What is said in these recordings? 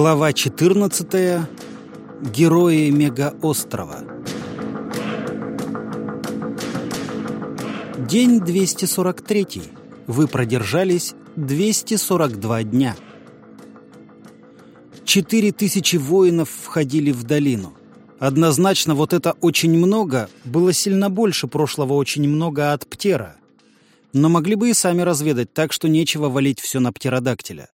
Глава 14. Герои Мегаострова. День 243. Вы продержались 242 дня. Четыре тысячи воинов входили в долину. Однозначно, вот это «очень много» было сильно больше прошлого «очень много» от Птера. Но могли бы и сами разведать, так что нечего валить все на птеродактиля.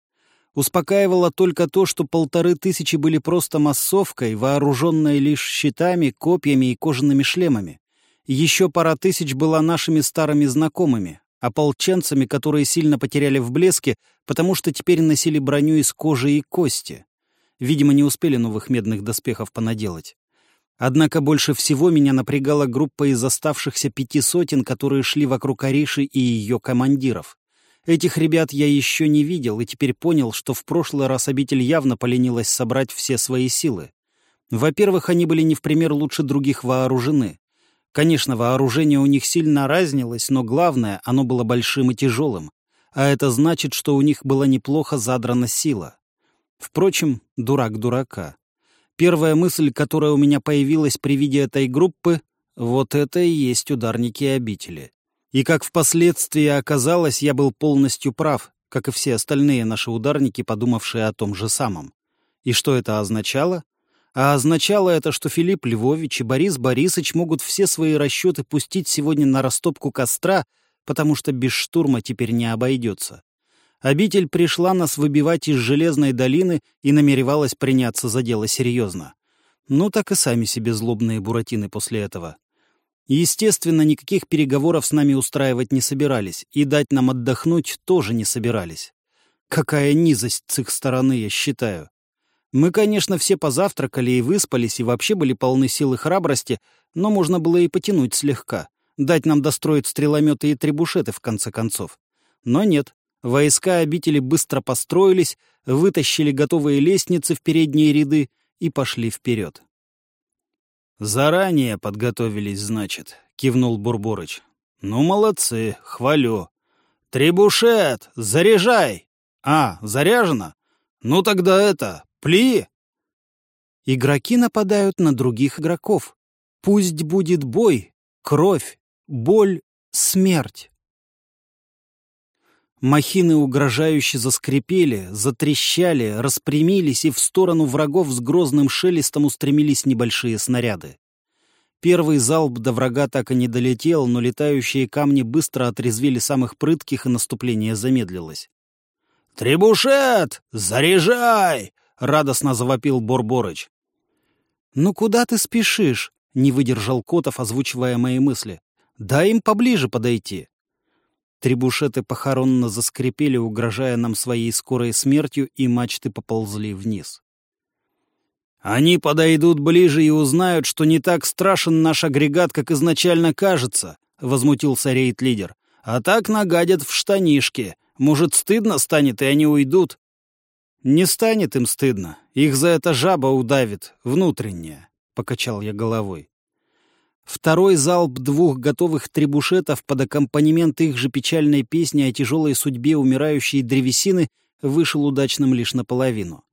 Успокаивало только то, что полторы тысячи были просто массовкой, вооруженной лишь щитами, копьями и кожаными шлемами. Еще пара тысяч была нашими старыми знакомыми, ополченцами, которые сильно потеряли в блеске, потому что теперь носили броню из кожи и кости. Видимо, не успели новых медных доспехов понаделать. Однако больше всего меня напрягала группа из оставшихся пяти сотен, которые шли вокруг Ариши и ее командиров. Этих ребят я еще не видел и теперь понял, что в прошлый раз обитель явно поленилась собрать все свои силы. Во-первых, они были не в пример лучше других вооружены. Конечно, вооружение у них сильно разнилось, но главное, оно было большим и тяжелым. А это значит, что у них была неплохо задрана сила. Впрочем, дурак дурака. Первая мысль, которая у меня появилась при виде этой группы, вот это и есть ударники обители. И как впоследствии оказалось, я был полностью прав, как и все остальные наши ударники, подумавшие о том же самом. И что это означало? А означало это, что Филипп Львович и Борис Борисович могут все свои расчеты пустить сегодня на растопку костра, потому что без штурма теперь не обойдется. Обитель пришла нас выбивать из Железной долины и намеревалась приняться за дело серьезно. Ну, так и сами себе злобные буратины после этого. Естественно, никаких переговоров с нами устраивать не собирались, и дать нам отдохнуть тоже не собирались. Какая низость с их стороны, я считаю. Мы, конечно, все позавтракали и выспались, и вообще были полны сил и храбрости, но можно было и потянуть слегка, дать нам достроить стрелометы и требушеты, в конце концов. Но нет, Войска обители быстро построились, вытащили готовые лестницы в передние ряды и пошли вперед. «Заранее подготовились, значит», — кивнул Бурборыч. «Ну, молодцы, хвалю. Требушет, заряжай! А, заряжено? Ну тогда это, пли!» Игроки нападают на других игроков. Пусть будет бой, кровь, боль, смерть. Махины угрожающе заскрипели, затрещали, распрямились, и в сторону врагов с грозным шелестом устремились небольшие снаряды. Первый залп до врага так и не долетел, но летающие камни быстро отрезвили самых прытких, и наступление замедлилось. «Требушет! Заряжай!» — радостно завопил Борборыч. «Ну куда ты спешишь?» — не выдержал Котов, озвучивая мои мысли. «Дай им поближе подойти». Требушеты похоронно заскрипели, угрожая нам своей скорой смертью, и мачты поползли вниз. «Они подойдут ближе и узнают, что не так страшен наш агрегат, как изначально кажется», — возмутился рейд-лидер. «А так нагадят в штанишки. Может, стыдно станет, и они уйдут?» «Не станет им стыдно. Их за это жаба удавит, внутренняя», — покачал я головой. Второй залп двух готовых требушетов под аккомпанемент их же печальной песни о тяжелой судьбе умирающей древесины вышел удачным лишь наполовину.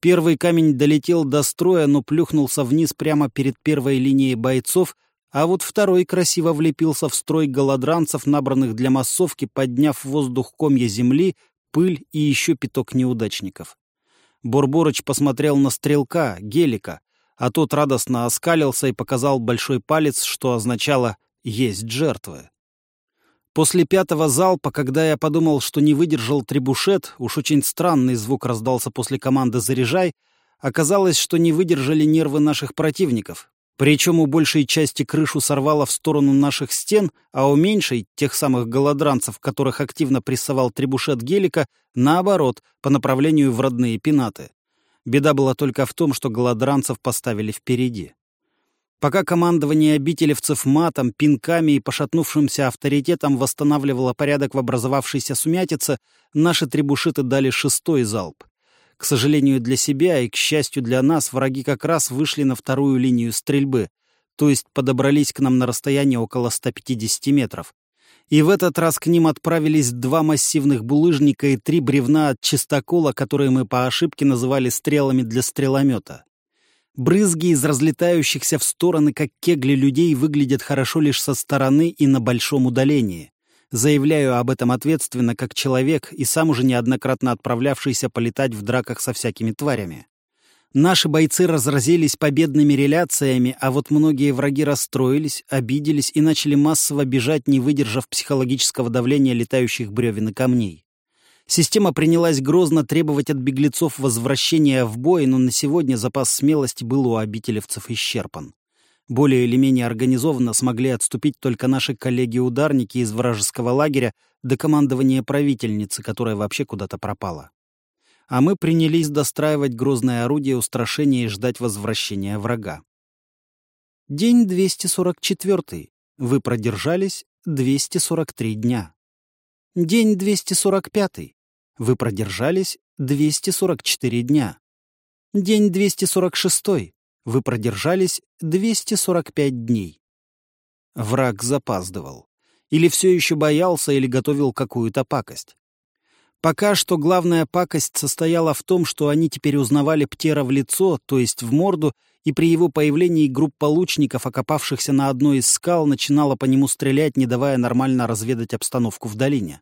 Первый камень долетел до строя, но плюхнулся вниз прямо перед первой линией бойцов, а вот второй красиво влепился в строй голодранцев, набранных для массовки, подняв в воздух комья земли, пыль и еще пяток неудачников. Борборыч посмотрел на стрелка, гелика, а тот радостно оскалился и показал большой палец, что означало «есть жертвы». После пятого залпа, когда я подумал, что не выдержал требушет, уж очень странный звук раздался после команды «Заряжай», оказалось, что не выдержали нервы наших противников. Причем у большей части крышу сорвало в сторону наших стен, а у меньшей, тех самых голодранцев, которых активно прессовал требушет гелика, наоборот, по направлению в родные пенаты. Беда была только в том, что голодранцев поставили впереди. Пока командование обителевцев матом, пинками и пошатнувшимся авторитетом восстанавливало порядок в образовавшейся сумятице, наши требушиты дали шестой залп. К сожалению для себя и, к счастью для нас, враги как раз вышли на вторую линию стрельбы, то есть подобрались к нам на расстояние около 150 метров. И в этот раз к ним отправились два массивных булыжника и три бревна от чистокола, которые мы по ошибке называли стрелами для стреломета. Брызги из разлетающихся в стороны, как кегли людей, выглядят хорошо лишь со стороны и на большом удалении. Заявляю об этом ответственно, как человек и сам уже неоднократно отправлявшийся полетать в драках со всякими тварями. Наши бойцы разразились победными реляциями, а вот многие враги расстроились, обиделись и начали массово бежать, не выдержав психологического давления летающих бревен и камней. Система принялась грозно требовать от беглецов возвращения в бой, но на сегодня запас смелости был у обителевцев исчерпан. Более или менее организованно смогли отступить только наши коллеги-ударники из вражеского лагеря до командования правительницы, которая вообще куда-то пропала а мы принялись достраивать грозное орудие устрашения и ждать возвращения врага. День 244. Вы продержались 243 дня. День 245. Вы продержались 244 дня. День 246. Вы продержались 245 дней. Враг запаздывал. Или все еще боялся, или готовил какую-то пакость. Пока что главная пакость состояла в том, что они теперь узнавали Птера в лицо, то есть в морду, и при его появлении группа лучников, окопавшихся на одной из скал, начинала по нему стрелять, не давая нормально разведать обстановку в долине.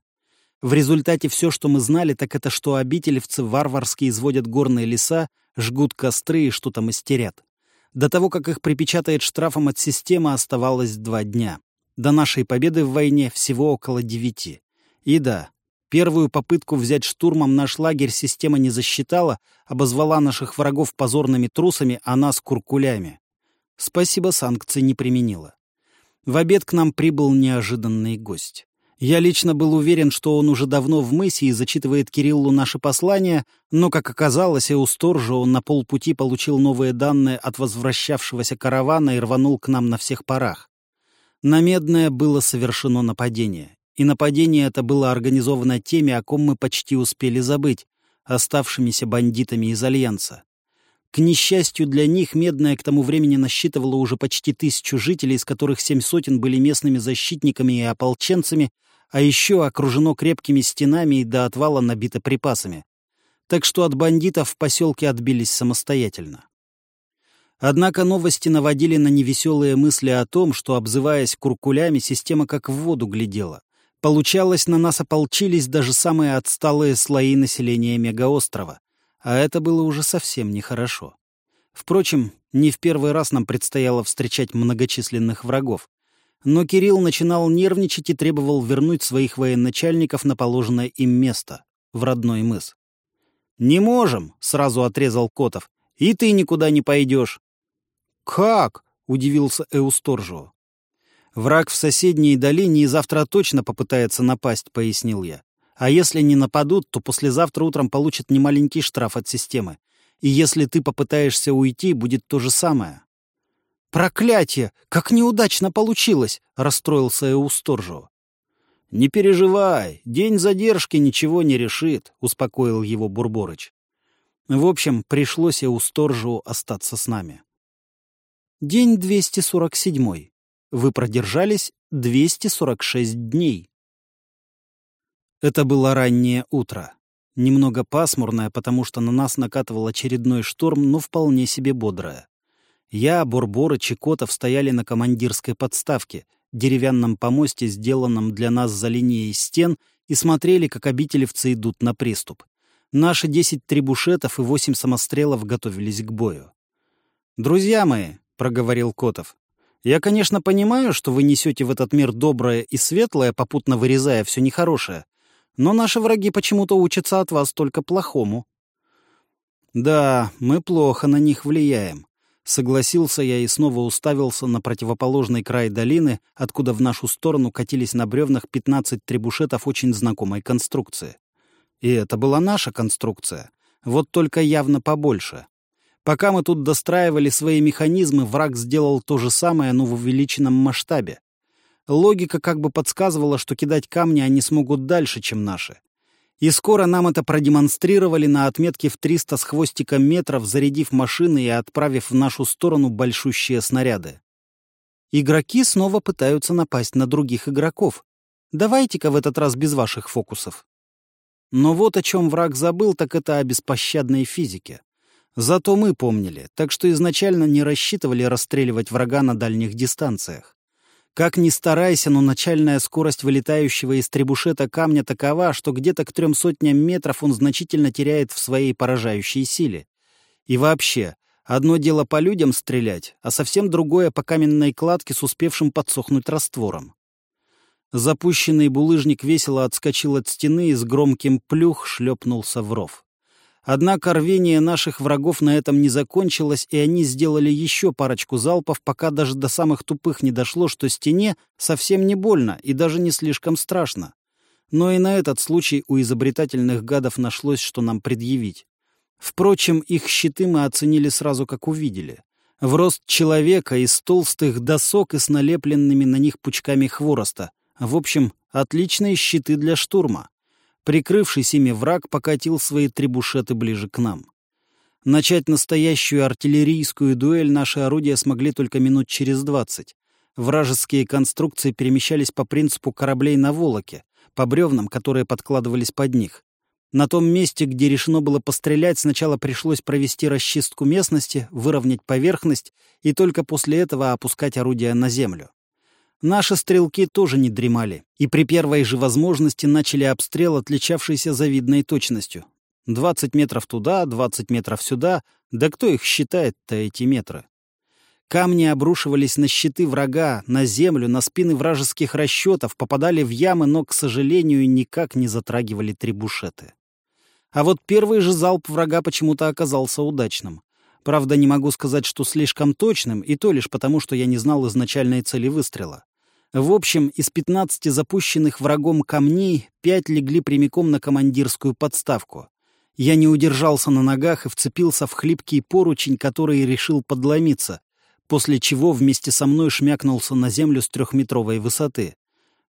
В результате все, что мы знали, так это что обителевцы варварски изводят горные леса, жгут костры и что-то мастерят. До того, как их припечатает штрафом от системы, оставалось два дня. До нашей победы в войне всего около девяти. И да, Первую попытку взять штурмом наш лагерь система не засчитала, обозвала наших врагов позорными трусами, а нас — куркулями. Спасибо, санкций не применила. В обед к нам прибыл неожиданный гость. Я лично был уверен, что он уже давно в мысе и зачитывает Кириллу наши послания, но, как оказалось, и у сторжа он на полпути получил новые данные от возвращавшегося каравана и рванул к нам на всех парах. На Медное было совершено нападение и нападение это было организовано теми, о ком мы почти успели забыть, оставшимися бандитами из Альянса. К несчастью для них, Медная к тому времени насчитывала уже почти тысячу жителей, из которых семь сотен были местными защитниками и ополченцами, а еще окружено крепкими стенами и до отвала набито припасами. Так что от бандитов в поселке отбились самостоятельно. Однако новости наводили на невеселые мысли о том, что, обзываясь куркулями, система как в воду глядела. Получалось, на нас ополчились даже самые отсталые слои населения мегаострова, а это было уже совсем нехорошо. Впрочем, не в первый раз нам предстояло встречать многочисленных врагов. Но Кирилл начинал нервничать и требовал вернуть своих военачальников на положенное им место, в родной мыс. «Не можем!» — сразу отрезал Котов. «И ты никуда не пойдешь!» «Как?» — удивился Эусторжио. «Враг в соседней долине и завтра точно попытается напасть», — пояснил я. «А если не нападут, то послезавтра утром получат немаленький штраф от системы. И если ты попытаешься уйти, будет то же самое». «Проклятие! Как неудачно получилось!» — расстроился Эусторжио. «Не переживай, день задержки ничего не решит», — успокоил его Бурборыч. В общем, пришлось Эусторжио остаться с нами. День 247. Вы продержались 246 дней. Это было раннее утро. Немного пасмурное, потому что на нас накатывал очередной шторм, но вполне себе бодрое. Я, Борбор и Чекотов стояли на командирской подставке, деревянном помосте, сделанном для нас за линией стен, и смотрели, как обителевцы идут на приступ. Наши десять трибушетов и восемь самострелов готовились к бою. «Друзья мои», — проговорил Котов, я, конечно, понимаю, что вы несете в этот мир доброе и светлое, попутно вырезая все нехорошее, но наши враги почему-то учатся от вас только плохому. Да, мы плохо на них влияем. Согласился я и снова уставился на противоположный край долины, откуда в нашу сторону катились на бревнах 15 требушетов очень знакомой конструкции. И это была наша конструкция, вот только явно побольше. Пока мы тут достраивали свои механизмы, враг сделал то же самое, но в увеличенном масштабе. Логика как бы подсказывала, что кидать камни они смогут дальше, чем наши. И скоро нам это продемонстрировали на отметке в 300 с хвостиком метров, зарядив машины и отправив в нашу сторону большущие снаряды. Игроки снова пытаются напасть на других игроков. Давайте-ка в этот раз без ваших фокусов. Но вот о чем враг забыл, так это о беспощадной физике. Зато мы помнили, так что изначально не рассчитывали расстреливать врага на дальних дистанциях. Как ни старайся, но начальная скорость вылетающего из требушета камня такова, что где-то к трем сотням метров он значительно теряет в своей поражающей силе. И вообще, одно дело по людям стрелять, а совсем другое по каменной кладке с успевшим подсохнуть раствором. Запущенный булыжник весело отскочил от стены и с громким плюх шлепнулся в ров. Однако рвение наших врагов на этом не закончилось, и они сделали еще парочку залпов, пока даже до самых тупых не дошло, что стене совсем не больно и даже не слишком страшно. Но и на этот случай у изобретательных гадов нашлось, что нам предъявить. Впрочем, их щиты мы оценили сразу, как увидели. В рост человека из толстых досок и с налепленными на них пучками хвороста. В общем, отличные щиты для штурма. Прикрывшись ими враг покатил свои требушеты ближе к нам. Начать настоящую артиллерийскую дуэль наши орудия смогли только минут через двадцать. Вражеские конструкции перемещались по принципу кораблей на волоке, по бревнам, которые подкладывались под них. На том месте, где решено было пострелять, сначала пришлось провести расчистку местности, выровнять поверхность и только после этого опускать орудия на землю. Наши стрелки тоже не дремали, и при первой же возможности начали обстрел, отличавшийся завидной точностью. 20 метров туда, 20 метров сюда, да кто их считает-то, эти метры? Камни обрушивались на щиты врага, на землю, на спины вражеских расчетов, попадали в ямы, но, к сожалению, никак не затрагивали трибушеты. А вот первый же залп врага почему-то оказался удачным. Правда, не могу сказать, что слишком точным, и то лишь потому, что я не знал изначальной цели выстрела. В общем, из 15 запущенных врагом камней пять легли прямиком на командирскую подставку. Я не удержался на ногах и вцепился в хлипкий поручень, который решил подломиться, после чего вместе со мной шмякнулся на землю с трехметровой высоты.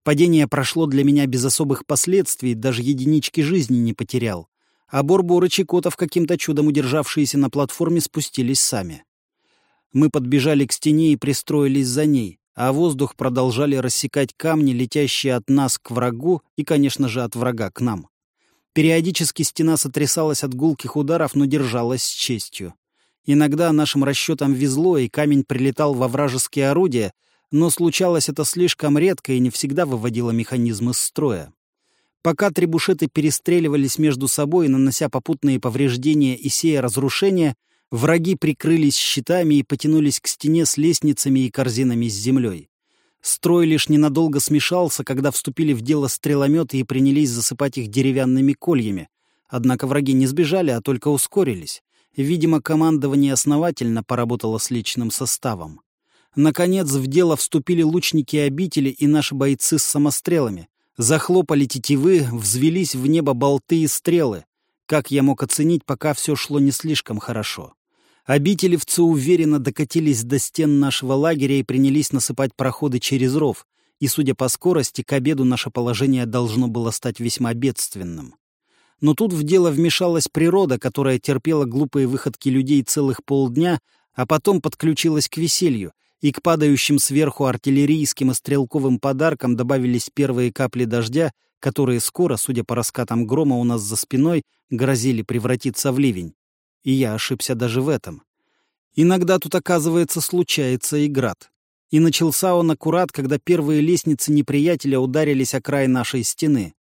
Падение прошло для меня без особых последствий, даже единички жизни не потерял. А Борбор и Чекотов, каким-то чудом удержавшиеся на платформе, спустились сами. Мы подбежали к стене и пристроились за ней а воздух продолжали рассекать камни, летящие от нас к врагу и, конечно же, от врага к нам. Периодически стена сотрясалась от гулких ударов, но держалась с честью. Иногда нашим расчетам везло, и камень прилетал во вражеские орудия, но случалось это слишком редко и не всегда выводило механизм из строя. Пока требушеты перестреливались между собой, нанося попутные повреждения и сея разрушения, Враги прикрылись щитами и потянулись к стене с лестницами и корзинами с землей. Строй лишь ненадолго смешался, когда вступили в дело стрелометы и принялись засыпать их деревянными кольями. Однако враги не сбежали, а только ускорились. Видимо, командование основательно поработало с личным составом. Наконец в дело вступили лучники обители и наши бойцы с самострелами. Захлопали тетивы, взвелись в небо болты и стрелы. Как я мог оценить, пока все шло не слишком хорошо. Обителевцы уверенно докатились до стен нашего лагеря и принялись насыпать проходы через ров, и, судя по скорости, к обеду наше положение должно было стать весьма бедственным. Но тут в дело вмешалась природа, которая терпела глупые выходки людей целых полдня, а потом подключилась к веселью, и к падающим сверху артиллерийским и стрелковым подаркам добавились первые капли дождя, которые скоро, судя по раскатам грома у нас за спиной, грозили превратиться в ливень. И я ошибся даже в этом. Иногда тут, оказывается, случается и град. И начался он аккурат, когда первые лестницы неприятеля ударились о край нашей стены.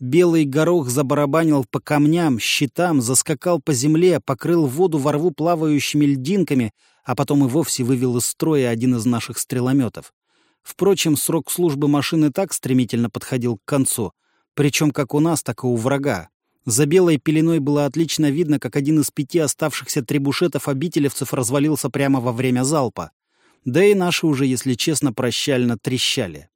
Белый горох забарабанил по камням, щитам, заскакал по земле, покрыл воду во рву плавающими льдинками, а потом и вовсе вывел из строя один из наших стрелометов. Впрочем, срок службы машины так стремительно подходил к концу, причем как у нас, так и у врага. За белой пеленой было отлично видно, как один из пяти оставшихся требушетов обителевцев развалился прямо во время залпа. Да и наши уже, если честно, прощально трещали.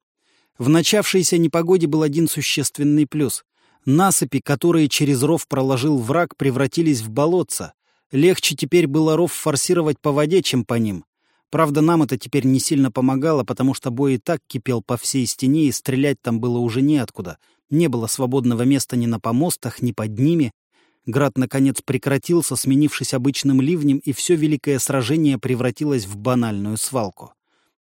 В начавшейся непогоде был один существенный плюс. Насыпи, которые через ров проложил враг, превратились в болотца. Легче теперь было ров форсировать по воде, чем по ним. Правда, нам это теперь не сильно помогало, потому что бой и так кипел по всей стене, и стрелять там было уже неоткуда. Не было свободного места ни на помостах, ни под ними. Град, наконец, прекратился, сменившись обычным ливнем, и все великое сражение превратилось в банальную свалку.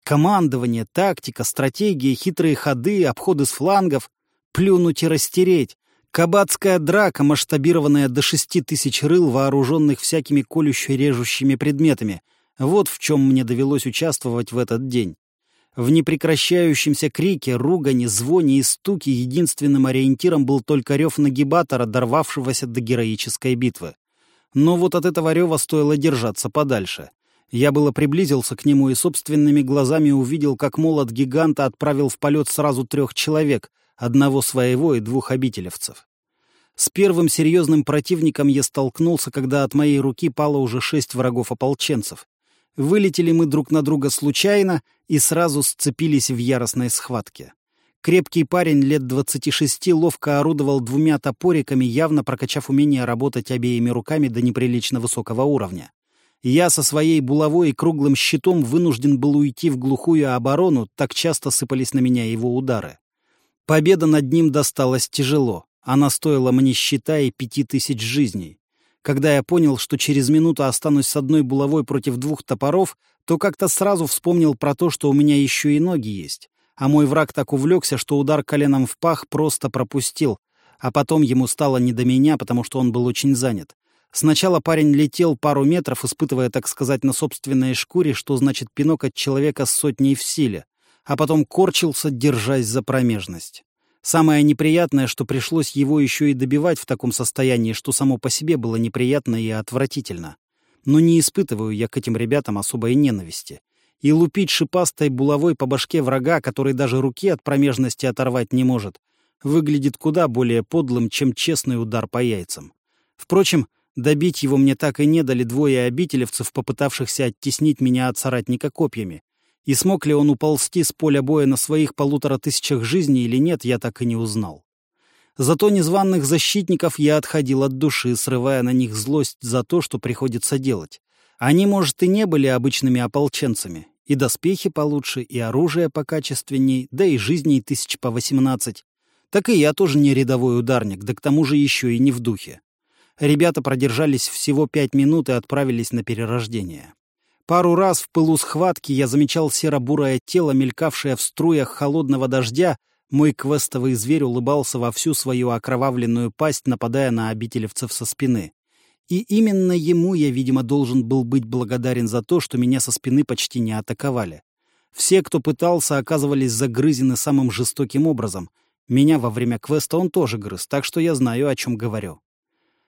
Командование, тактика, стратегия, хитрые ходы, обходы с флангов. Плюнуть и растереть. Кабацкая драка, масштабированная до шести тысяч рыл, вооруженных всякими колюще-режущими предметами. Вот в чем мне довелось участвовать в этот день. В непрекращающемся крике, ругане, звоне и стуке единственным ориентиром был только рев нагибатора, дорвавшегося до героической битвы. Но вот от этого рева стоило держаться подальше. Я было приблизился к нему и собственными глазами увидел, как молот гиганта отправил в полет сразу трех человек, одного своего и двух обителевцев. С первым серьезным противником я столкнулся, когда от моей руки пало уже шесть врагов-ополченцев. Вылетели мы друг на друга случайно и сразу сцепились в яростной схватке. Крепкий парень лет двадцати шести ловко орудовал двумя топориками, явно прокачав умение работать обеими руками до неприлично высокого уровня. Я со своей булавой и круглым щитом вынужден был уйти в глухую оборону, так часто сыпались на меня его удары. Победа над ним досталась тяжело. Она стоила мне щита и пяти тысяч жизней. Когда я понял, что через минуту останусь с одной булавой против двух топоров, то как-то сразу вспомнил про то, что у меня еще и ноги есть. А мой враг так увлекся, что удар коленом в пах просто пропустил. А потом ему стало не до меня, потому что он был очень занят. Сначала парень летел пару метров, испытывая, так сказать, на собственной шкуре, что значит пинок от человека с сотней в силе а потом корчился, держась за промежность. Самое неприятное, что пришлось его еще и добивать в таком состоянии, что само по себе было неприятно и отвратительно. Но не испытываю я к этим ребятам особой ненависти. И лупить шипастой булавой по башке врага, который даже руки от промежности оторвать не может, выглядит куда более подлым, чем честный удар по яйцам. Впрочем, добить его мне так и не дали двое обителевцев, попытавшихся оттеснить меня от соратника копьями, и смог ли он уползти с поля боя на своих полутора тысячах жизней или нет, я так и не узнал. Зато незваных защитников я отходил от души, срывая на них злость за то, что приходится делать. Они, может, и не были обычными ополченцами. И доспехи получше, и оружие покачественней, да и жизней тысяч по восемнадцать. Так и я тоже не рядовой ударник, да к тому же еще и не в духе. Ребята продержались всего пять минут и отправились на перерождение. Пару раз в пылу схватки я замечал серо-бурое тело, мелькавшее в струях холодного дождя. Мой квестовый зверь улыбался во всю свою окровавленную пасть, нападая на обителевцев со спины. И именно ему я, видимо, должен был быть благодарен за то, что меня со спины почти не атаковали. Все, кто пытался, оказывались загрызены самым жестоким образом. Меня во время квеста он тоже грыз, так что я знаю, о чем говорю.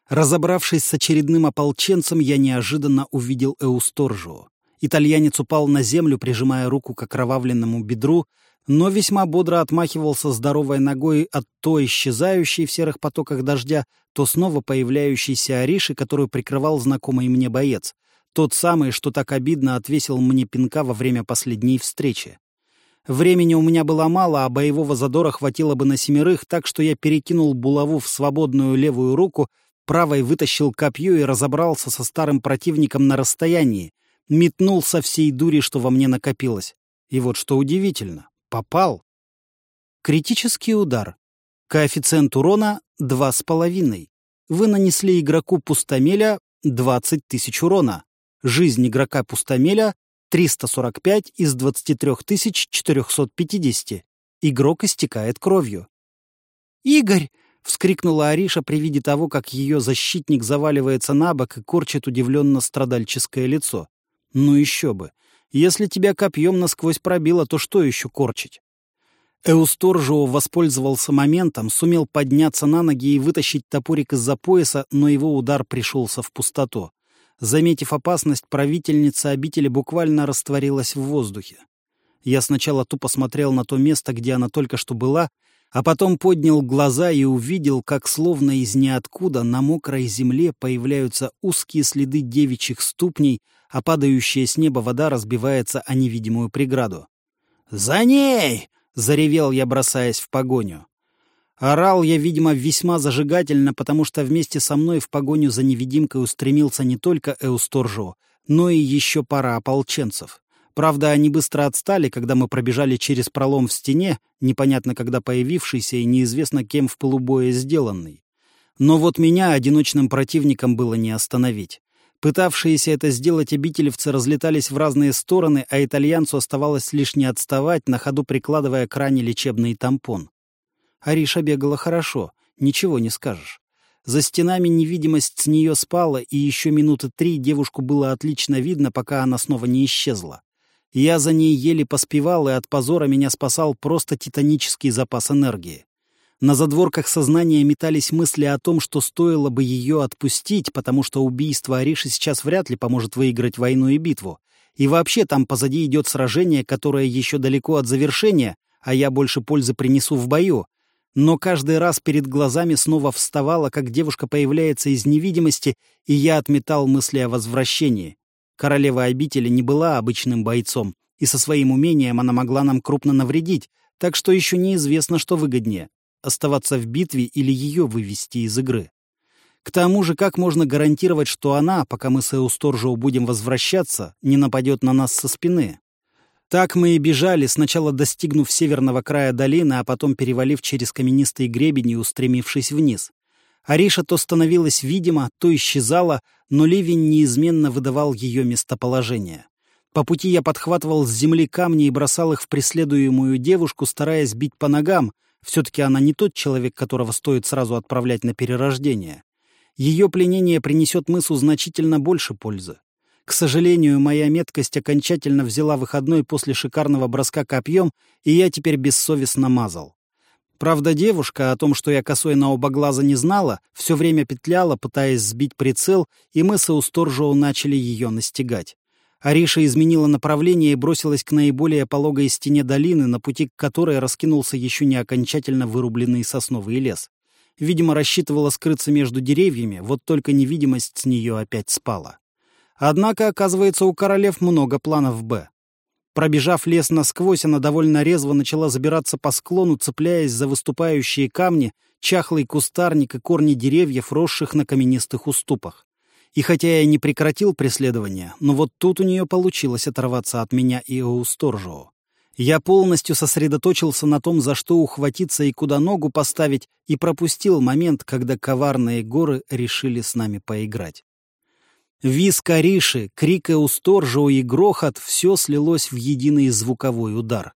Разобравшись с очередным ополченцем, я неожиданно увидел Эусторжио. Итальянец упал на землю, прижимая руку к окровавленному бедру, но весьма бодро отмахивался здоровой ногой от то исчезающей в серых потоках дождя, то снова появляющейся Ариши, которую прикрывал знакомый мне боец. Тот самый, что так обидно отвесил мне пинка во время последней встречи. Времени у меня было мало, а боевого задора хватило бы на семерых, так что я перекинул булаву в свободную левую руку, правой вытащил копье и разобрался со старым противником на расстоянии, метнул со всей дури, что во мне накопилось. И вот что удивительно. Попал. Критический удар. Коэффициент урона — два с половиной. Вы нанесли игроку пустомеля 20 тысяч урона. Жизнь игрока пустомеля — 345 из 23 450. Игрок истекает кровью. «Игорь!» — вскрикнула Ариша при виде того, как ее защитник заваливается на бок и корчит удивленно страдальческое лицо. Ну еще бы. Если тебя копьем насквозь пробило, то что еще корчить? Эусторжио воспользовался моментом, сумел подняться на ноги и вытащить топорик из-за пояса, но его удар пришелся в пустоту. Заметив опасность, правительница обители буквально растворилась в воздухе. Я сначала тупо смотрел на то место, где она только что была, а потом поднял глаза и увидел, как словно из ниоткуда на мокрой земле появляются узкие следы девичьих ступней, а падающая с неба вода разбивается о невидимую преграду. «За ней!» — заревел я, бросаясь в погоню. Орал я, видимо, весьма зажигательно, потому что вместе со мной в погоню за невидимкой устремился не только Эусторжо, но и еще пара ополченцев. Правда, они быстро отстали, когда мы пробежали через пролом в стене, непонятно когда появившийся и неизвестно кем в полубое сделанный. Но вот меня одиночным противником было не остановить. Пытавшиеся это сделать обительевцы разлетались в разные стороны, а итальянцу оставалось лишь не отставать, на ходу прикладывая к ране лечебный тампон. Ариша бегала хорошо, ничего не скажешь. За стенами невидимость с нее спала, и еще минуты три девушку было отлично видно, пока она снова не исчезла. Я за ней еле поспевал, и от позора меня спасал просто титанический запас энергии. На задворках сознания метались мысли о том, что стоило бы ее отпустить, потому что убийство Ариши сейчас вряд ли поможет выиграть войну и битву. И вообще там позади идет сражение, которое еще далеко от завершения, а я больше пользы принесу в бою. Но каждый раз перед глазами снова вставала, как девушка появляется из невидимости, и я отметал мысли о возвращении. Королева обители не была обычным бойцом, и со своим умением она могла нам крупно навредить, так что еще неизвестно, что выгоднее оставаться в битве или ее вывести из игры. К тому же, как можно гарантировать, что она, пока мы с Эусторжио будем возвращаться, не нападет на нас со спины? Так мы и бежали, сначала достигнув северного края долины, а потом перевалив через каменистые гребень и устремившись вниз. Ариша то становилась видима, то исчезала, но ливень неизменно выдавал ее местоположение. По пути я подхватывал с земли камни и бросал их в преследуемую девушку, стараясь бить по ногам, все-таки она не тот человек, которого стоит сразу отправлять на перерождение. Ее пленение принесет мысу значительно больше пользы. К сожалению, моя меткость окончательно взяла выходной после шикарного броска копьем, и я теперь бессовестно мазал. Правда, девушка о том, что я косой на оба глаза не знала, все время петляла, пытаясь сбить прицел, и мы с Эусторжоу начали ее настигать. Ариша изменила направление и бросилась к наиболее пологой стене долины, на пути к которой раскинулся еще не окончательно вырубленный сосновый лес. Видимо, рассчитывала скрыться между деревьями, вот только невидимость с нее опять спала. Однако, оказывается, у королев много планов «Б». Пробежав лес насквозь, она довольно резво начала забираться по склону, цепляясь за выступающие камни, чахлый кустарник и корни деревьев, росших на каменистых уступах. И хотя я не прекратил преследование, но вот тут у нее получилось оторваться от меня и Оусторжио. Я полностью сосредоточился на том, за что ухватиться и куда ногу поставить, и пропустил момент, когда коварные горы решили с нами поиграть. Виск Ариши, крик Эусторжио и грохот — все слилось в единый звуковой удар.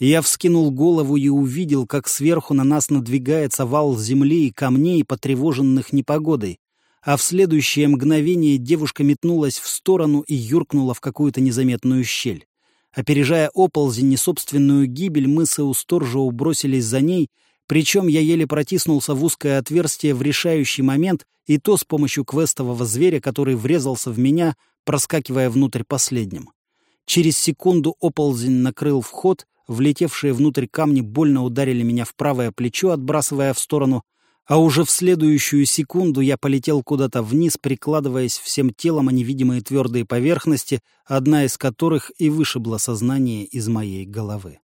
Я вскинул голову и увидел, как сверху на нас надвигается вал земли и камней, потревоженных непогодой, а в следующее мгновение девушка метнулась в сторону и юркнула в какую-то незаметную щель. Опережая оползень и собственную гибель, мы с Эусторжио бросились за ней, причем я еле протиснулся в узкое отверстие в решающий момент, и то с помощью квестового зверя, который врезался в меня, проскакивая внутрь последним. Через секунду оползень накрыл вход, влетевшие внутрь камни больно ударили меня в правое плечо, отбрасывая в сторону, а уже в следующую секунду я полетел куда-то вниз, прикладываясь всем телом о невидимые твердые поверхности, одна из которых и вышибла сознание из моей головы.